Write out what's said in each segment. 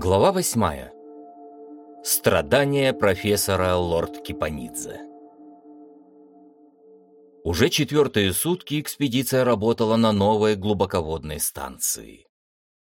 Глава восьмая. Страдания профессора Лорд Кипанидзе. Уже четвертые сутки экспедиция работала на новой глубоководной станции.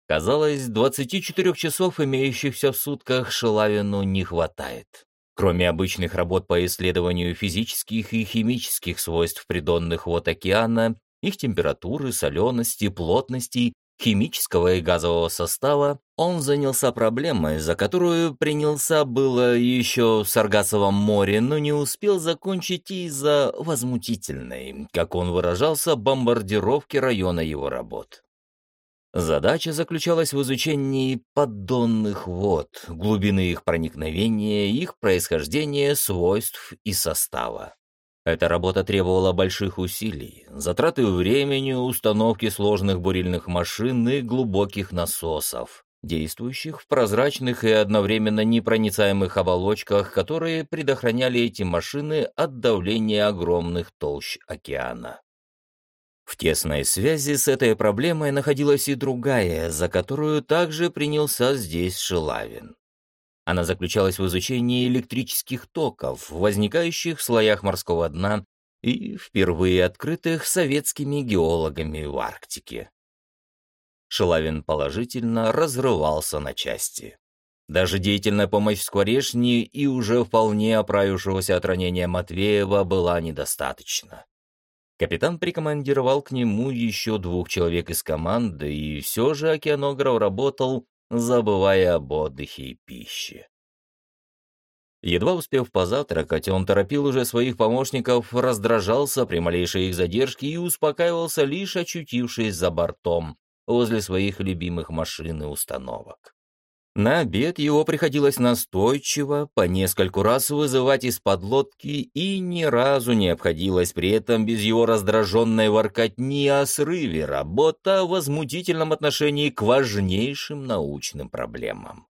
Казалось, 24 часов, имеющихся в сутках, Шелавину не хватает. Кроме обычных работ по исследованию физических и химических свойств придонных вод океана, их температуры, солености, плотности химического и газового состава, он занялся проблемой, за которую принялся было еще в Саргасовом море, но не успел закончить из-за возмутительной, как он выражался, бомбардировки района его работ. Задача заключалась в изучении поддонных вод, глубины их проникновения, их происхождения, свойств и состава. Эта работа требовала больших усилий, затраты времени, установки сложных бурильных машин и глубоких насосов, действующих в прозрачных и одновременно непроницаемых оболочках, которые предохраняли эти машины от давления огромных толщ океана. В тесной связи с этой проблемой находилась и другая, за которую также принялся здесь Шилавин. Она заключалась в изучении электрических токов, возникающих в слоях морского дна и впервые открытых советскими геологами в Арктике. Шелавин положительно разрывался на части. Даже деятельная помощь Скворешни и уже вполне оправившегося от ранения Матвеева была недостаточна. Капитан прикомандировал к нему еще двух человек из команды, и все же океанограф работал забывая об отдыхе и пище. Едва успев позавтракать, он торопил уже своих помощников, раздражался при малейшей их задержке и успокаивался, лишь очутившись за бортом, возле своих любимых машин и установок. На обед его приходилось настойчиво по нескольку раз вызывать из-под лодки, и ни разу не обходилось при этом без его раздраженной воркотни о срыве работа в возмутительном отношении к важнейшим научным проблемам.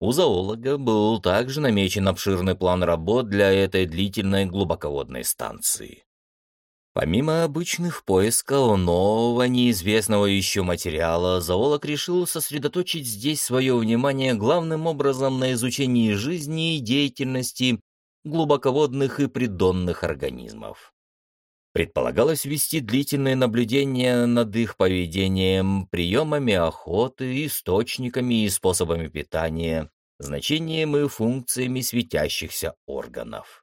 У зоолога был также намечен обширный план работ для этой длительной глубоководной станции. Помимо обычных поисков нового, неизвестного еще материала, зоолог решил сосредоточить здесь свое внимание главным образом на изучении жизни и деятельности глубоководных и придонных организмов. Предполагалось вести длительные наблюдения над их поведением, приемами охоты, источниками и способами питания, значением и функциями светящихся органов.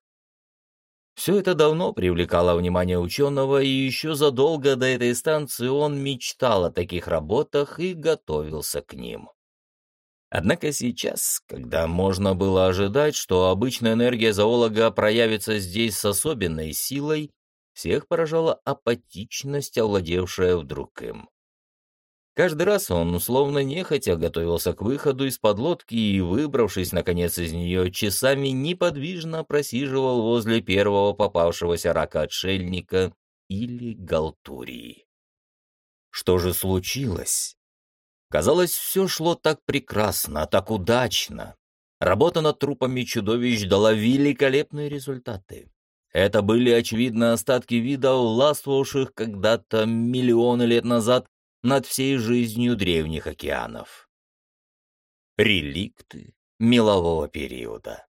Все это давно привлекало внимание ученого, и еще задолго до этой станции он мечтал о таких работах и готовился к ним. Однако сейчас, когда можно было ожидать, что обычная энергия зоолога проявится здесь с особенной силой, всех поражала апатичность, овладевшая вдруг им. Каждый раз он, условно нехотя, готовился к выходу из-под лодки и, выбравшись, наконец, из нее, часами неподвижно просиживал возле первого попавшегося рака-отшельника или галтурии. Что же случилось? Казалось, все шло так прекрасно, так удачно. Работа над трупами чудовищ дала великолепные результаты. Это были, очевидно, остатки видов, властвовавших когда-то миллионы лет назад над всей жизнью древних океанов. Реликты мелового периода.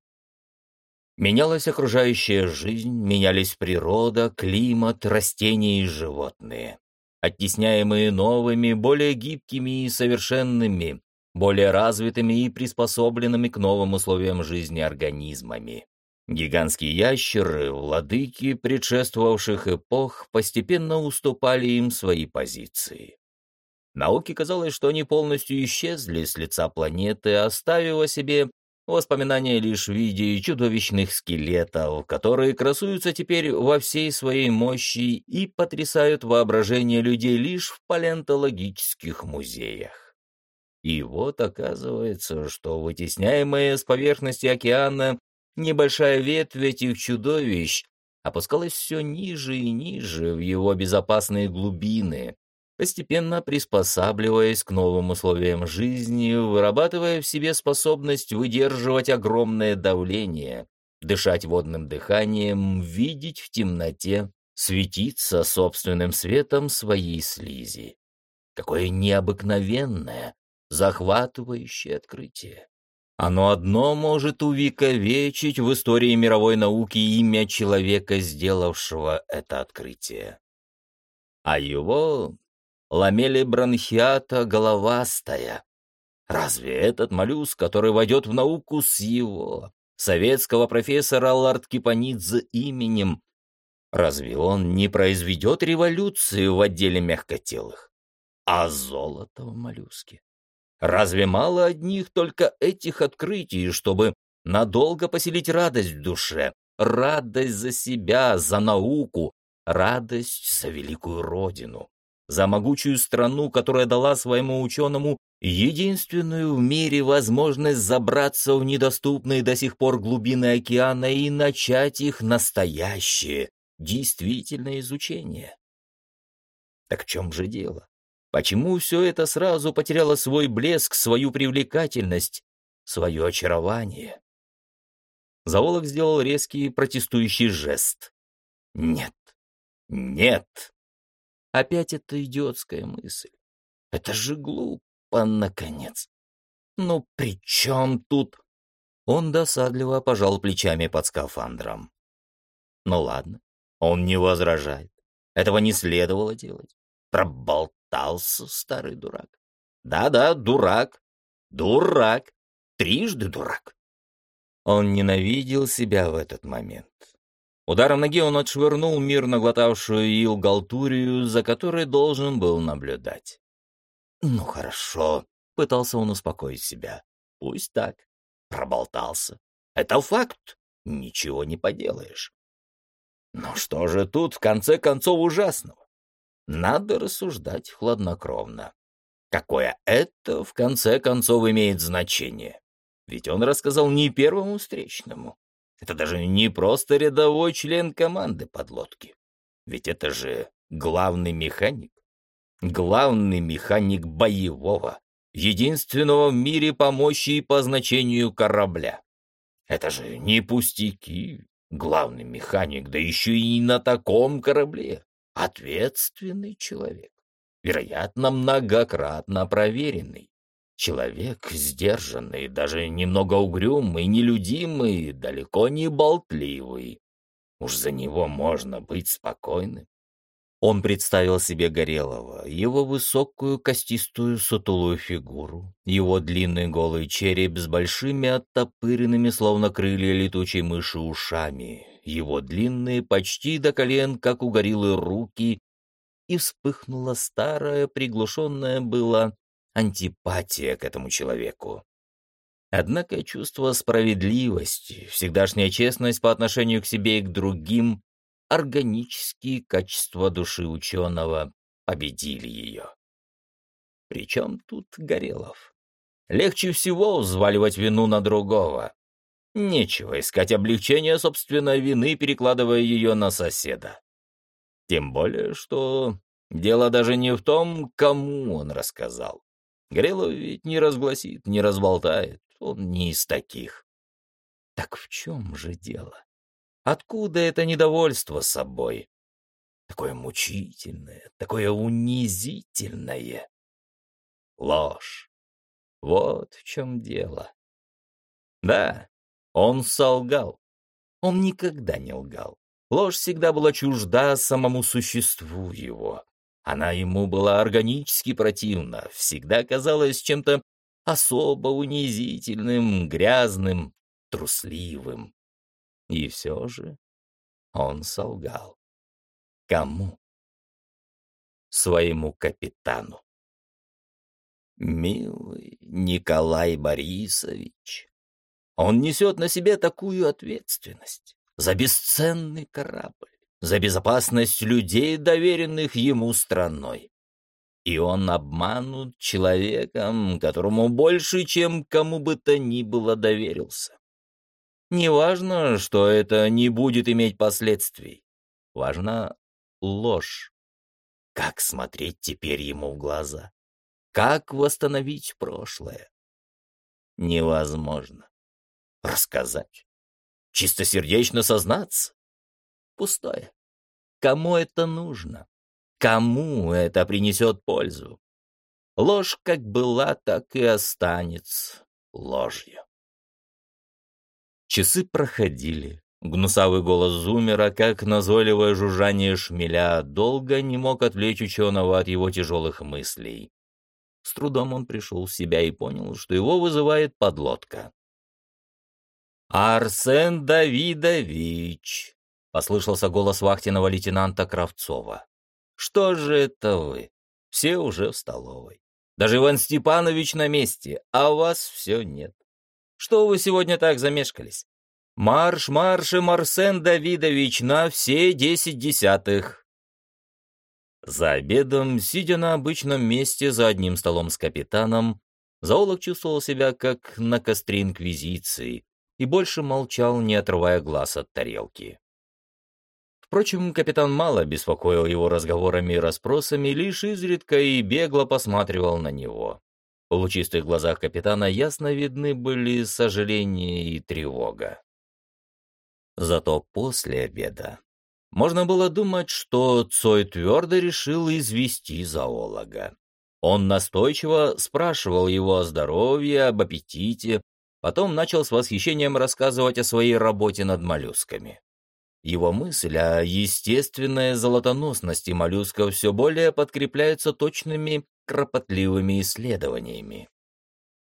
Менялась окружающая жизнь, менялись природа, климат, растения и животные. Оттесняемые новыми, более гибкими и совершенными, более развитыми и приспособленными к новым условиям жизни организмами. Гигантские ящеры, владыки предшествовавших эпох, постепенно уступали им свои позиции. Науке казалось, что они полностью исчезли с лица планеты, оставив о себе воспоминания лишь в виде чудовищных скелетов, которые красуются теперь во всей своей мощи и потрясают воображение людей лишь в палеонтологических музеях. И вот оказывается, что вытесняемая с поверхности океана небольшая ветвь этих чудовищ опускалась все ниже и ниже в его безопасные глубины, постепенно приспосабливаясь к новым условиям жизни, вырабатывая в себе способность выдерживать огромное давление, дышать водным дыханием, видеть в темноте, светиться собственным светом своей слизи. Какое необыкновенное, захватывающее открытие. Оно одно может увековечить в истории мировой науки имя человека, сделавшего это открытие. А его ламели бронхиата головастая. Разве этот моллюск, который войдет в науку с его, советского профессора Ларткипанидзе именем, разве он не произведет революцию в отделе мягкотелых? А золото в моллюске? Разве мало одних только этих открытий, чтобы надолго поселить радость в душе, радость за себя, за науку, радость за великую родину, за могучую страну, которая дала своему ученому единственную в мире возможность забраться в недоступные до сих пор глубины океана и начать их настоящее, действительное изучение. Так в чем же дело? Почему все это сразу потеряло свой блеск, свою привлекательность, свое очарование? Зоолог сделал резкий протестующий жест. Нет, нет. Опять эта идиотская мысль. Это же глупо, наконец. Ну при чем тут? Он досадливо пожал плечами под скафандром. Ну ладно, он не возражает. Этого не следовало делать. Проболтать Остался старый дурак. Да-да, дурак. Дурак. Трижды дурак. Он ненавидел себя в этот момент. Ударом ноги он отшвырнул мирно глотавшую ил галтурию, за которой должен был наблюдать. «Ну хорошо», — пытался он успокоить себя. «Пусть так. Проболтался. Это факт. Ничего не поделаешь. Но что же тут, в конце концов, ужасного? Надо рассуждать хладнокровно. Какое это, в конце концов, имеет значение? Ведь он рассказал не первому встречному. Это даже не просто рядовой член команды подлодки. Ведь это же главный механик. Главный механик боевого, единственного в мире по мощи и по значению корабля. Это же не пустяки. Главный механик, да еще и на таком корабле ответственный человек, вероятно, многократно проверенный. Человек сдержанный, даже немного угрюмый, нелюдимый, далеко не болтливый. Уж за него можно быть спокойным. Он представил себе Горелого, его высокую костистую сутулую фигуру, его длинный голый череп с большими оттопыренными, словно крылья летучей мыши, ушами, его длинные, почти до колен, как у гориллы, руки, и вспыхнула старая, приглушенная была антипатия к этому человеку. Однако чувство справедливости, всегдашняя честность по отношению к себе и к другим, органические качества души ученого победили ее. Причем тут Горелов? Легче всего взваливать вину на другого. Нечего искать облегчения собственной вины, перекладывая ее на соседа. Тем более, что дело даже не в том, кому он рассказал. Грелов ведь не разгласит, не разболтает, он не из таких. Так в чем же дело? Откуда это недовольство собой? Такое мучительное, такое унизительное. Ложь. Вот в чем дело. Да, он солгал. Он никогда не лгал. Ложь всегда была чужда самому существу его. Она ему была органически противна, всегда казалась чем-то особо унизительным, грязным, трусливым. И все же он солгал. Кому? Своему капитану. «Милый Николай Борисович», он несет на себе такую ответственность за бесценный корабль, за безопасность людей, доверенных ему страной. И он обманут человеком, которому больше, чем кому бы то ни было доверился. Неважно, что это не будет иметь последствий. Важна ложь. Как смотреть теперь ему в глаза? Как восстановить прошлое? Невозможно. Рассказать? Чистосердечно сознаться? Пустое. Кому это нужно? Кому это принесет пользу? Ложь как была, так и останется ложью. Часы проходили. Гнусавый голос Зумера, как назойливое жужжание шмеля, долго не мог отвлечь ученого от его тяжелых мыслей. С трудом он пришел в себя и понял, что его вызывает подлодка. «Арсен Давидович!» — послышался голос вахтенного лейтенанта Кравцова. «Что же это вы? Все уже в столовой. Даже Иван Степанович на месте, а вас все нет. Что вы сегодня так замешкались? Марш, марш, Марсен Давидович, на все десять десятых!» За обедом, сидя на обычном месте за одним столом с капитаном, зоолог чувствовал себя как на костре инквизиции и больше молчал, не отрывая глаз от тарелки. Впрочем, капитан мало беспокоил его разговорами и расспросами, лишь изредка и бегло посматривал на него. В лучистых глазах капитана ясно видны были сожаление и тревога. Зато после обеда можно было думать, что Цой твердо решил извести зоолога. Он настойчиво спрашивал его о здоровье, об аппетите, потом начал с восхищением рассказывать о своей работе над моллюсками. Его мысль о естественной золотоносности моллюсков все более подкрепляется точными, кропотливыми исследованиями.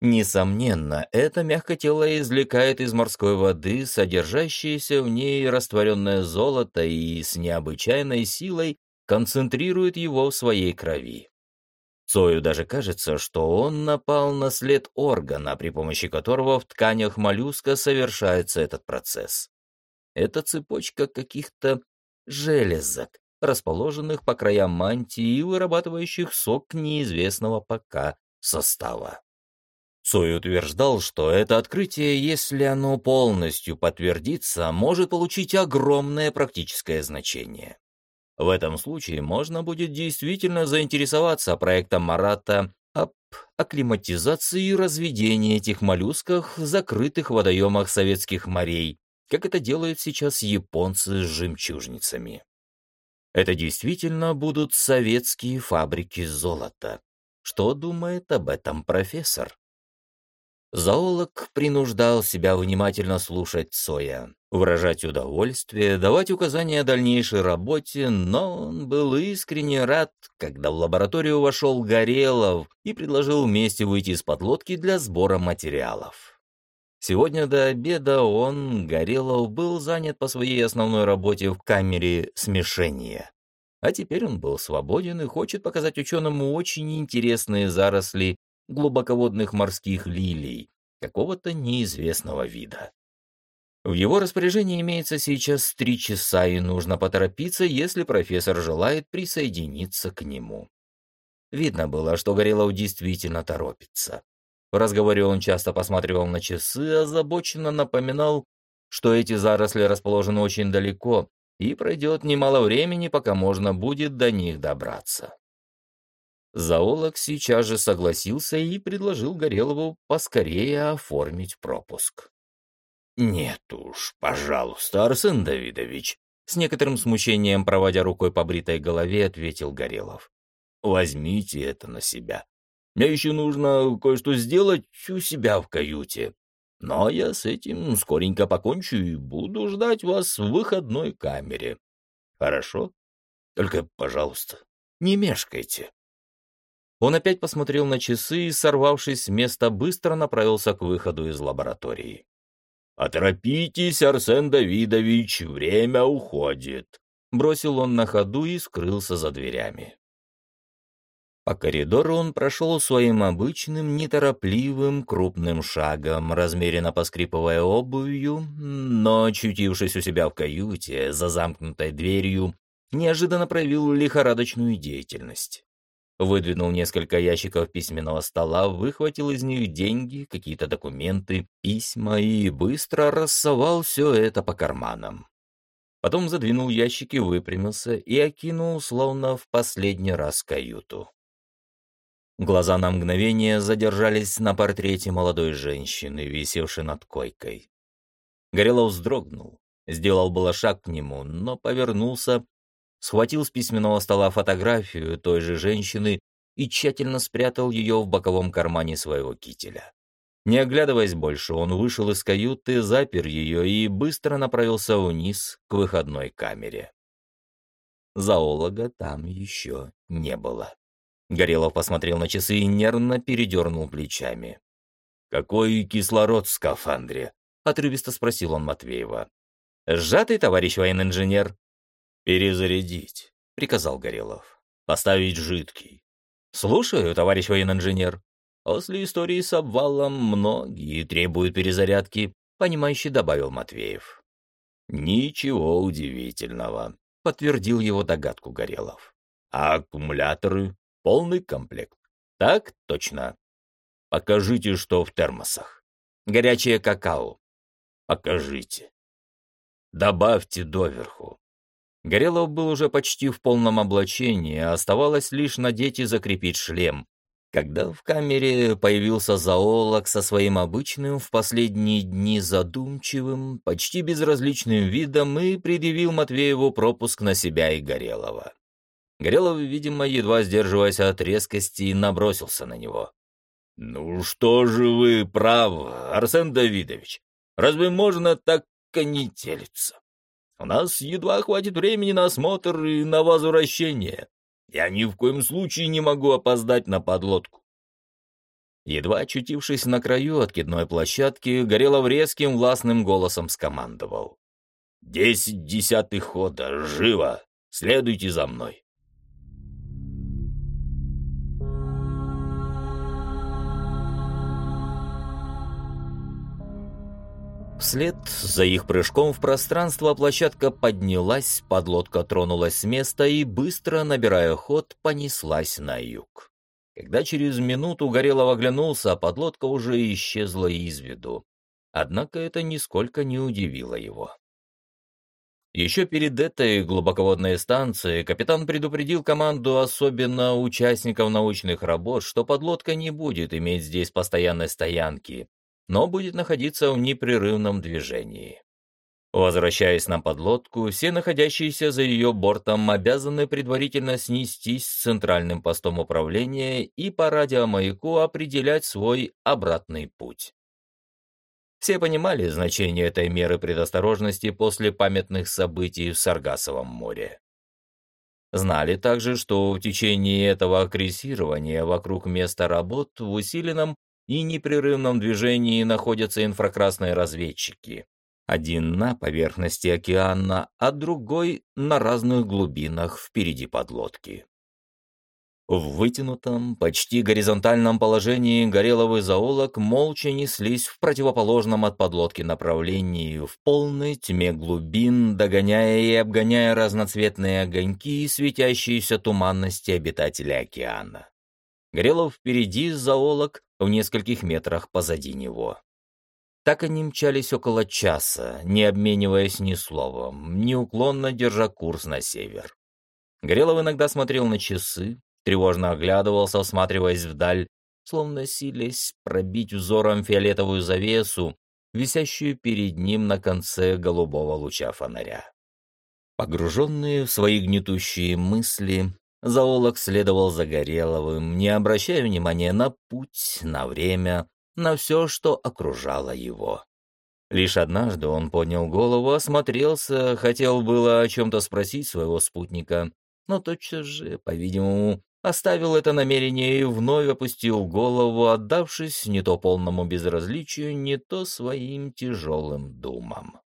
Несомненно, это мягкотело извлекает из морской воды содержащееся в ней растворенное золото и с необычайной силой концентрирует его в своей крови. Цою даже кажется, что он напал на след органа, при помощи которого в тканях моллюска совершается этот процесс. Это цепочка каких-то железок, расположенных по краям мантии и вырабатывающих сок неизвестного пока состава. Цой утверждал, что это открытие, если оно полностью подтвердится, может получить огромное практическое значение. В этом случае можно будет действительно заинтересоваться проектом Марата об акклиматизации и разведении этих моллюсков в закрытых водоемах советских морей, как это делают сейчас японцы с жемчужницами. Это действительно будут советские фабрики золота. Что думает об этом профессор? Зоолог принуждал себя внимательно слушать Соя, выражать удовольствие, давать указания дальнейшей работе, но он был искренне рад, когда в лабораторию вошел Горелов и предложил вместе выйти из подлодки для сбора материалов. Сегодня до обеда он, Горелов, был занят по своей основной работе в камере смешения. А теперь он был свободен и хочет показать ученому очень интересные заросли глубоководных морских лилий какого-то неизвестного вида. В его распоряжении имеется сейчас три часа, и нужно поторопиться, если профессор желает присоединиться к нему. Видно было, что Горелов действительно торопится. В разговоре он часто посматривал на часы, озабоченно напоминал, что эти заросли расположены очень далеко, и пройдет немало времени, пока можно будет до них добраться. Зоолог сейчас же согласился и предложил Горелову поскорее оформить пропуск. «Нет уж, пожалуйста, Арсен Давидович», — с некоторым смущением, проводя рукой по бритой голове, ответил Горелов. «Возьмите это на себя. Мне еще нужно кое-что сделать у себя в каюте. Но я с этим скоренько покончу и буду ждать вас в выходной камере. Хорошо? Только, пожалуйста, не мешкайте». Он опять посмотрел на часы и, сорвавшись с места, быстро направился к выходу из лаборатории. «Оторопитесь, Арсен Давидович, время уходит», — бросил он на ходу и скрылся за дверями. По коридору он прошел своим обычным, неторопливым, крупным шагом, размеренно поскрипывая обувью, но, очутившись у себя в каюте, за замкнутой дверью, неожиданно проявил лихорадочную деятельность. Выдвинул несколько ящиков письменного стола, выхватил из них деньги, какие-то документы, письма и быстро рассовал все это по карманам. Потом задвинул ящики, выпрямился и окинул, словно в последний раз каюту. Глаза на мгновение задержались на портрете молодой женщины, висевшей над койкой. Горелов вздрогнул, сделал было шаг к нему, но повернулся, схватил с письменного стола фотографию той же женщины и тщательно спрятал ее в боковом кармане своего кителя. Не оглядываясь больше, он вышел из каюты, запер ее и быстро направился вниз к выходной камере. Зоолога там еще не было. Горелов посмотрел на часы и нервно передернул плечами. «Какой кислород в скафандре?» — отрывисто спросил он Матвеева. «Сжатый, товарищ военный инженер?» «Перезарядить», — приказал Горелов. «Поставить жидкий». «Слушаю, товарищ военный инженер». После истории с обвалом многие требуют перезарядки, понимающе добавил Матвеев. Ничего удивительного, подтвердил его догадку Горелов. А аккумуляторы? Полный комплект. Так точно. Покажите, что в термосах. Горячее какао. Покажите. Добавьте доверху. Горелов был уже почти в полном облачении, а оставалось лишь надеть и закрепить шлем, когда в камере появился зоолог со своим обычным в последние дни задумчивым, почти безразличным видом и предъявил Матвееву пропуск на себя и Горелого. Горелов, видимо, едва сдерживаясь от резкости, набросился на него. «Ну что же вы правы, Арсен Давидович? Разве можно так конетелиться? У нас едва хватит времени на осмотр и на возвращение. Я ни в коем случае не могу опоздать на подлодку. Едва очутившись на краю откидной площадки, Горелов резким властным голосом скомандовал. «Десять десятых хода! Живо! Следуйте за мной!» Вслед за их прыжком в пространство площадка поднялась, подлодка тронулась с места и, быстро набирая ход, понеслась на юг. Когда через минуту Горелов оглянулся, подлодка уже исчезла из виду. Однако это нисколько не удивило его. Еще перед этой глубоководной станцией капитан предупредил команду, особенно участников научных работ, что подлодка не будет иметь здесь постоянной стоянки, но будет находиться в непрерывном движении. Возвращаясь на подлодку, все находящиеся за ее бортом обязаны предварительно снестись с центральным постом управления и по радиомаяку определять свой обратный путь. Все понимали значение этой меры предосторожности после памятных событий в Саргасовом море. Знали также, что в течение этого аккрессирования вокруг места работ в усиленном и непрерывном движении находятся инфракрасные разведчики. Один на поверхности океана, а другой на разных глубинах впереди подлодки. В вытянутом, почти горизонтальном положении Горелов и зоолог молча неслись в противоположном от подлодки направлении, в полной тьме глубин, догоняя и обгоняя разноцветные огоньки и светящиеся туманности обитателей океана. Горелов впереди, зоолог в нескольких метрах позади него. Так они мчались около часа, не обмениваясь ни словом, неуклонно держа курс на север. Горелов иногда смотрел на часы, тревожно оглядывался, осматриваясь вдаль, словно силясь пробить взором фиолетовую завесу, висящую перед ним на конце голубого луча фонаря. Погруженные в свои гнетущие мысли, Зоолог следовал за Гореловым, не обращая внимания на путь, на время, на все, что окружало его. Лишь однажды он поднял голову, осмотрелся, хотел было о чем-то спросить своего спутника, но тотчас же, по-видимому, оставил это намерение и вновь опустил голову, отдавшись не то полному безразличию, не то своим тяжелым думам.